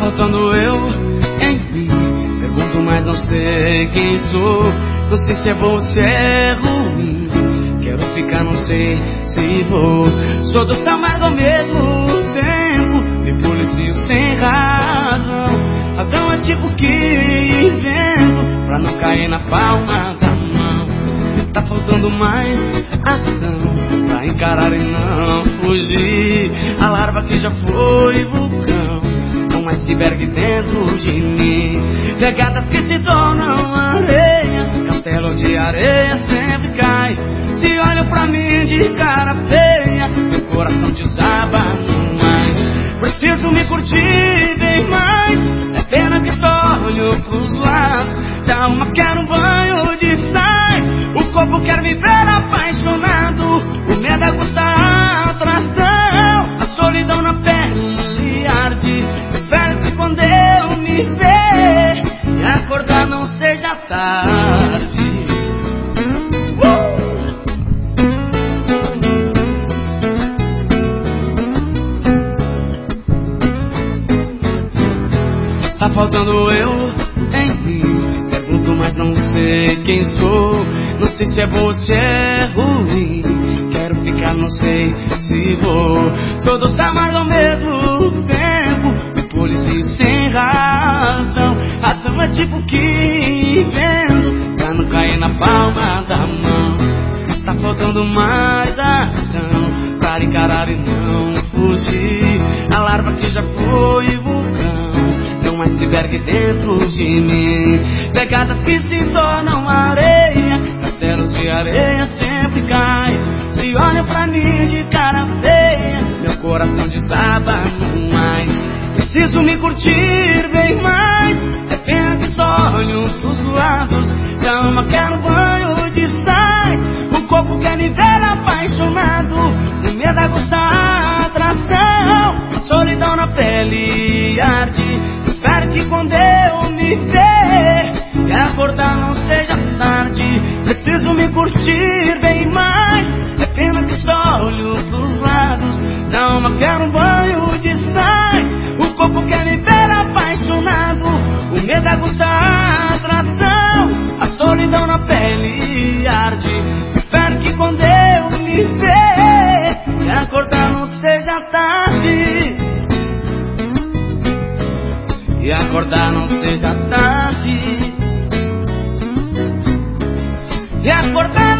faltando eu em mim. Pergunto, mas não sei quem sou. Não sei se é bom ou se é ruim. Quero ficar, não sei se vou. Sou do céu, mas ao mesmo tempo me policio sem razão. Razão é tipo que invento pra não cair na palma da mão. Tá faltando mais ação pra encarar e não fugir. A larva que já foi voou iceberg dentro de mim. Pegadas que se tornam areia, castelo de areia sempre cai. Se olha pra mim de cara feia, meu coração desaba no mais. Preciso me curtir bem mais, é pena que só olho pros lados. Se a alma quer tarde. Tá faltando eu em mim. Pergunto, mas não sei quem sou. Não sei se é bom ou se é ruim. Quero ficar, não sei se vou. Sou do céu, mas ao mesmo tempo me policio sem razão. Razão é tipo que Faltando mais ação para encarar e não fugir. A larva que já foi vulcão, tem um iceberg dentro de mim. Pegadas que se tornam areia, castelos de areia sempre caem. Se olha pra mim de cara feia, meu coração desaba mais. Preciso me curtir bem mais. É pena que só olho pros lados. Se a alma quer um banho na pele arde. Espero que quando eu me ver e acordar não seja tarde. Preciso me curtir bem mais. É pena que só olho pros lados. Se a alma quer um banho de sais, o corpo quer me ver apaixonado. O medo aguça a atração, a solidão na pele arde. Espero que quando eu me ver e acordar não seja tarde. E acordar não seja tarde. E acordar não seja tarde.